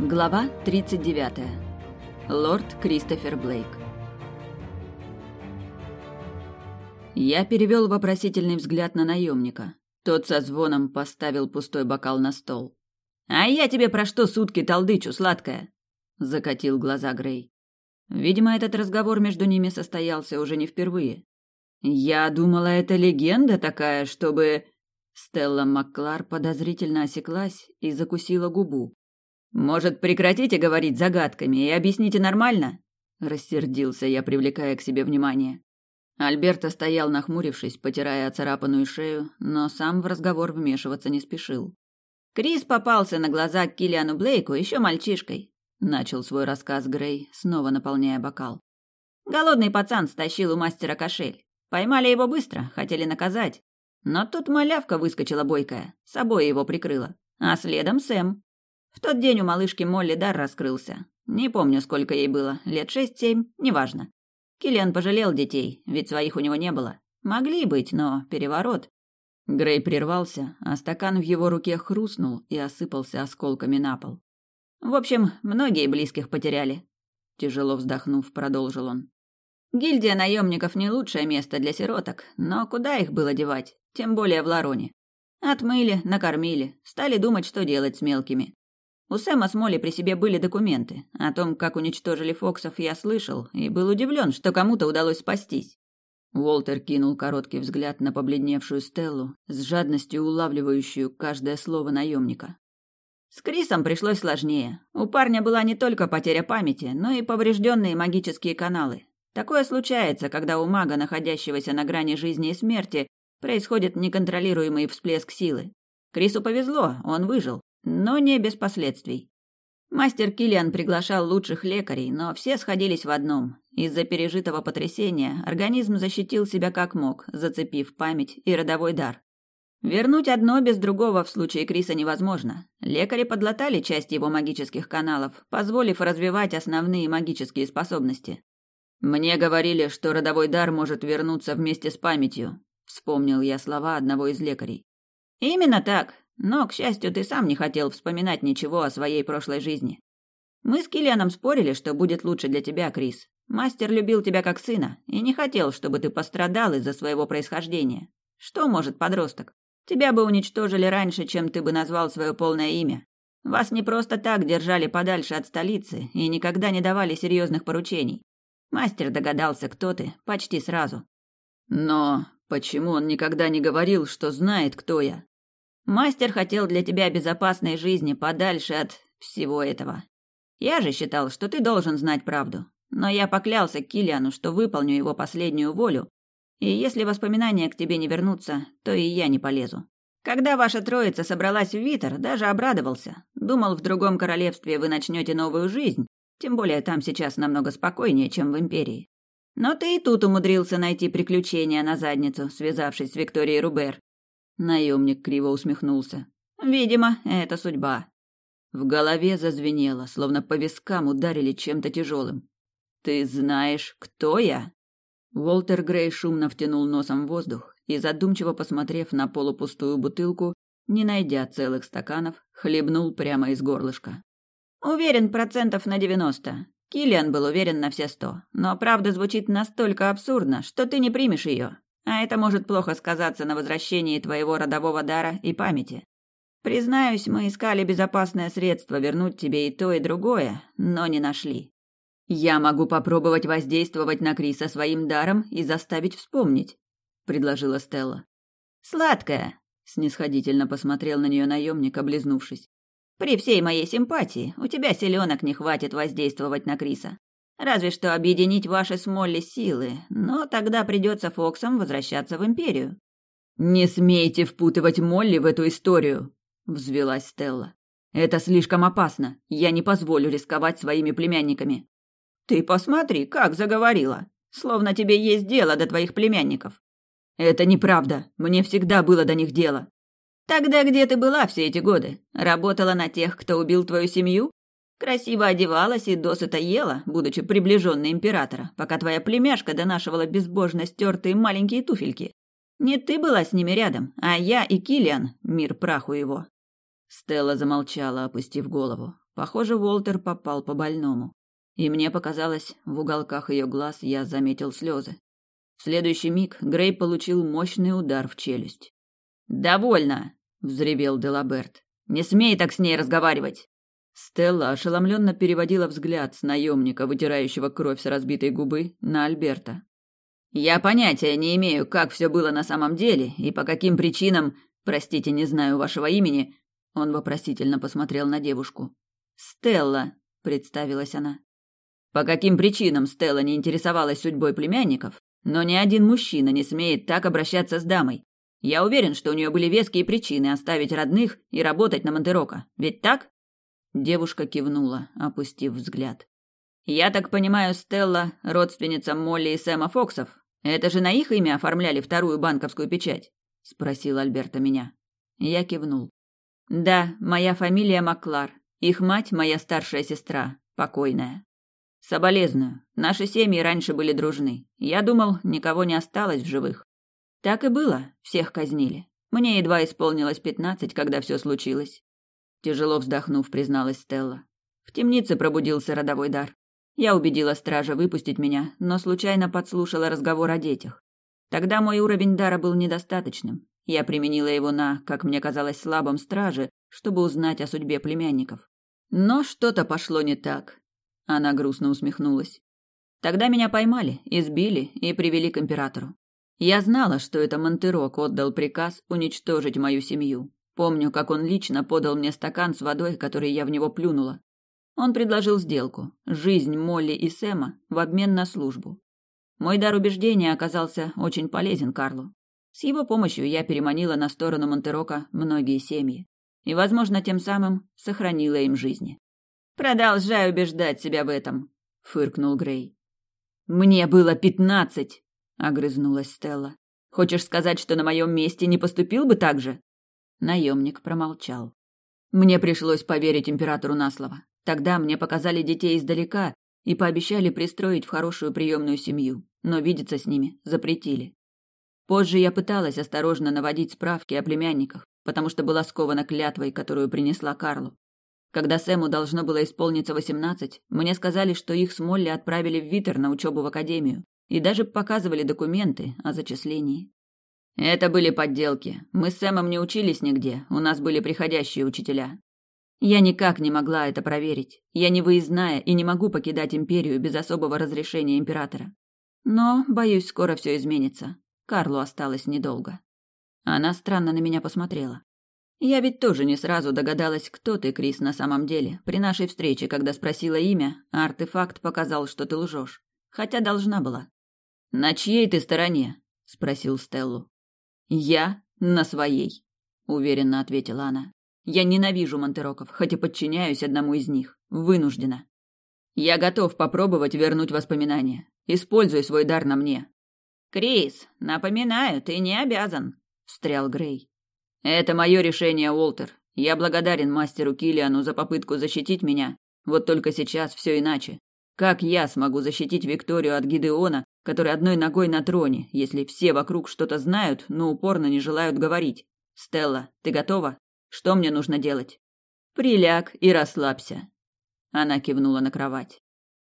Глава 39. Лорд Кристофер Блейк. Я перевел вопросительный взгляд на наемника. Тот со звоном поставил пустой бокал на стол. «А я тебе про что сутки толдычу, сладкая?» — закатил глаза Грей. Видимо, этот разговор между ними состоялся уже не впервые. «Я думала, это легенда такая, чтобы...» Стелла Макклар подозрительно осеклась и закусила губу. «Может, прекратите говорить загадками и объясните нормально?» Рассердился я, привлекая к себе внимание. Альберто стоял нахмурившись, потирая оцарапанную шею, но сам в разговор вмешиваться не спешил. «Крис попался на глаза к Киллиану Блейку еще мальчишкой», — начал свой рассказ Грей, снова наполняя бокал. «Голодный пацан стащил у мастера кошель. Поймали его быстро, хотели наказать. Но тут малявка выскочила бойкая, собой его прикрыла. А следом Сэм. В тот день у малышки Молли дар раскрылся. Не помню, сколько ей было, лет шесть-семь, неважно. Киллиан пожалел детей, ведь своих у него не было. Могли быть, но переворот. Грей прервался, а стакан в его руке хрустнул и осыпался осколками на пол. В общем, многие близких потеряли. Тяжело вздохнув, продолжил он. Гильдия наемников не лучшее место для сироток, но куда их было девать? тем более в Лароне. Отмыли, накормили, стали думать, что делать с мелкими. У Сэма с Молли при себе были документы. О том, как уничтожили Фоксов, я слышал и был удивлен, что кому-то удалось спастись. Уолтер кинул короткий взгляд на побледневшую Стеллу, с жадностью улавливающую каждое слово наемника. С Крисом пришлось сложнее. У парня была не только потеря памяти, но и поврежденные магические каналы. Такое случается, когда у мага, находящегося на грани жизни и смерти, происходит неконтролируемый всплеск силы. Крису повезло, он выжил, но не без последствий. Мастер Киллиан приглашал лучших лекарей, но все сходились в одном. Из-за пережитого потрясения организм защитил себя как мог, зацепив память и родовой дар. Вернуть одно без другого в случае Криса невозможно. Лекари подлатали часть его магических каналов, позволив развивать основные магические способности. Мне говорили, что родовой дар может вернуться вместе с памятью, Вспомнил я слова одного из лекарей. Именно так. Но, к счастью, ты сам не хотел вспоминать ничего о своей прошлой жизни. Мы с Киллианом спорили, что будет лучше для тебя, Крис. Мастер любил тебя как сына и не хотел, чтобы ты пострадал из-за своего происхождения. Что может подросток? Тебя бы уничтожили раньше, чем ты бы назвал свое полное имя. Вас не просто так держали подальше от столицы и никогда не давали серьезных поручений. Мастер догадался, кто ты, почти сразу. Но Почему он никогда не говорил, что знает, кто я? Мастер хотел для тебя безопасной жизни подальше от всего этого. Я же считал, что ты должен знать правду. Но я поклялся Килиану, что выполню его последнюю волю, и если воспоминания к тебе не вернутся, то и я не полезу. Когда ваша троица собралась в Витер, даже обрадовался. Думал, в другом королевстве вы начнете новую жизнь, тем более там сейчас намного спокойнее, чем в Империи. Но ты и тут умудрился найти приключения на задницу, связавшись с Викторией Рубер. Наемник криво усмехнулся. Видимо, это судьба. В голове зазвенело, словно по вискам ударили чем-то тяжелым. Ты знаешь, кто я? Уолтер Грей шумно втянул носом воздух и, задумчиво посмотрев на полупустую бутылку, не найдя целых стаканов, хлебнул прямо из горлышка. Уверен процентов на девяносто. Киллиан был уверен на все сто, но правда звучит настолько абсурдно, что ты не примешь ее, а это может плохо сказаться на возвращении твоего родового дара и памяти. Признаюсь, мы искали безопасное средство вернуть тебе и то, и другое, но не нашли. Я могу попробовать воздействовать на Криса своим даром и заставить вспомнить, предложила Стелла. Сладкая, снисходительно посмотрел на нее наемник, облизнувшись. При всей моей симпатии у тебя селенок не хватит воздействовать на Криса. Разве что объединить ваши с Молли силы, но тогда придется Фоксам возвращаться в Империю». «Не смейте впутывать Молли в эту историю!» — взвелась Стелла. «Это слишком опасно. Я не позволю рисковать своими племянниками». «Ты посмотри, как заговорила. Словно тебе есть дело до твоих племянников». «Это неправда. Мне всегда было до них дело. Тогда где ты была все эти годы? Работала на тех, кто убил твою семью? Красиво одевалась и досыта ела, будучи приближенной императора, пока твоя племяшка донашивала безбожно стертые маленькие туфельки. Не ты была с ними рядом, а я и Килиан, мир праху его. Стелла замолчала, опустив голову. Похоже, Уолтер попал по больному. И мне показалось, в уголках ее глаз я заметил слезы. В следующий миг Грей получил мощный удар в челюсть. «Довольно!» — взревел Делаберт. «Не смей так с ней разговаривать!» Стелла ошеломленно переводила взгляд с наемника, вытирающего кровь с разбитой губы, на Альберта. «Я понятия не имею, как все было на самом деле и по каким причинам, простите, не знаю вашего имени», он вопросительно посмотрел на девушку. «Стелла», — представилась она. По каким причинам Стелла не интересовалась судьбой племянников, но ни один мужчина не смеет так обращаться с дамой. Я уверен, что у нее были веские причины оставить родных и работать на Монтерока. Ведь так? Девушка кивнула, опустив взгляд. Я так понимаю, Стелла – родственница Молли и Сэма Фоксов. Это же на их имя оформляли вторую банковскую печать? Спросил Альберта меня. Я кивнул. Да, моя фамилия Маклар. Их мать – моя старшая сестра, покойная. Соболезную. Наши семьи раньше были дружны. Я думал, никого не осталось в живых. Так и было, всех казнили. Мне едва исполнилось пятнадцать, когда все случилось. Тяжело вздохнув, призналась Стелла. В темнице пробудился родовой дар. Я убедила стража выпустить меня, но случайно подслушала разговор о детях. Тогда мой уровень дара был недостаточным. Я применила его на, как мне казалось, слабом страже, чтобы узнать о судьбе племянников. Но что-то пошло не так. Она грустно усмехнулась. Тогда меня поймали, избили и привели к императору. Я знала, что это Монтерок отдал приказ уничтожить мою семью. Помню, как он лично подал мне стакан с водой, который я в него плюнула. Он предложил сделку – жизнь Молли и Сэма в обмен на службу. Мой дар убеждения оказался очень полезен Карлу. С его помощью я переманила на сторону Монтерока многие семьи и, возможно, тем самым сохранила им жизни. Продолжай убеждать себя в этом, фыркнул Грей. Мне было пятнадцать, огрызнулась Стелла. Хочешь сказать, что на моем месте не поступил бы так же? Наемник промолчал. Мне пришлось поверить императору на слово. Тогда мне показали детей издалека и пообещали пристроить в хорошую приемную семью, но видеться с ними запретили. Позже я пыталась осторожно наводить справки о племянниках, потому что была скована клятвой, которую принесла Карлу. Когда Сэму должно было исполниться восемнадцать, мне сказали, что их с Молли отправили в Витер на учебу в академию и даже показывали документы о зачислении. Это были подделки. Мы с Сэмом не учились нигде, у нас были приходящие учителя. Я никак не могла это проверить. Я не выездная и не могу покидать империю без особого разрешения императора. Но, боюсь, скоро все изменится. Карлу осталось недолго. Она странно на меня посмотрела. Я ведь тоже не сразу догадалась, кто ты, Крис, на самом деле. При нашей встрече, когда спросила имя, артефакт показал, что ты лжешь. Хотя должна была. «На чьей ты стороне?» – спросил Стеллу. «Я на своей», – уверенно ответила она. «Я ненавижу Монтероков, хоть и подчиняюсь одному из них. Вынуждена. Я готов попробовать вернуть воспоминания. Используй свой дар на мне». «Крис, напоминаю, ты не обязан», – встрял Грей. Это мое решение, Уолтер. Я благодарен мастеру Килиану за попытку защитить меня. Вот только сейчас все иначе. Как я смогу защитить Викторию от Гидеона, который одной ногой на троне, если все вокруг что-то знают, но упорно не желают говорить? Стелла, ты готова? Что мне нужно делать? Приляг и расслабься. Она кивнула на кровать.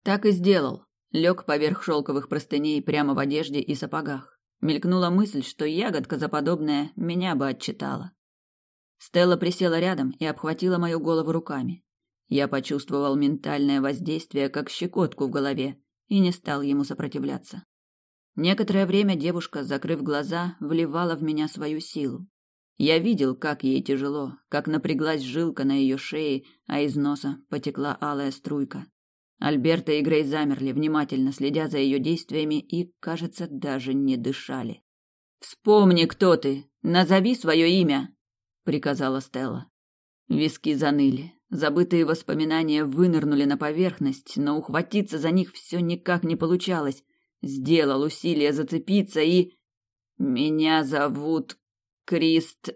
Так и сделал. Лег поверх шелковых простыней прямо в одежде и сапогах. Мелькнула мысль, что ягодка заподобная меня бы отчитала. Стелла присела рядом и обхватила мою голову руками. Я почувствовал ментальное воздействие, как щекотку в голове, и не стал ему сопротивляться. Некоторое время девушка, закрыв глаза, вливала в меня свою силу. Я видел, как ей тяжело, как напряглась жилка на ее шее, а из носа потекла алая струйка. Альберта и Грей замерли, внимательно следя за ее действиями и, кажется, даже не дышали. «Вспомни, кто ты! Назови свое имя!» — приказала Стелла. Виски заныли. Забытые воспоминания вынырнули на поверхность, но ухватиться за них все никак не получалось. Сделал усилие зацепиться и... «Меня зовут Крист